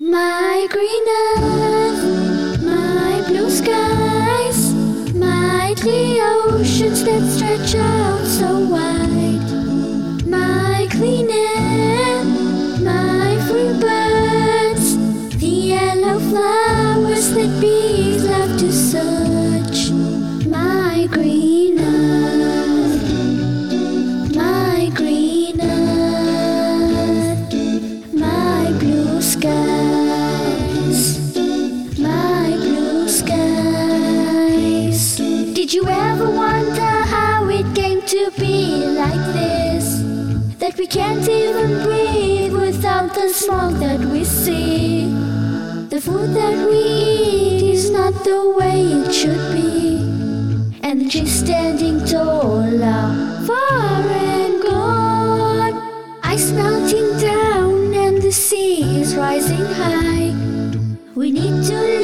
My green earth, my blue skies, my clear oceans that stretch out so wide, my clean air, my free birds, the yellow flowers that bees love to search, my green ever wonder how it came to be like this? That we can't even breathe without the smoke that we see. The food that we eat is not the way it should be. And trees standing tall far and gone. Ice melting down and the sea is rising high. We need to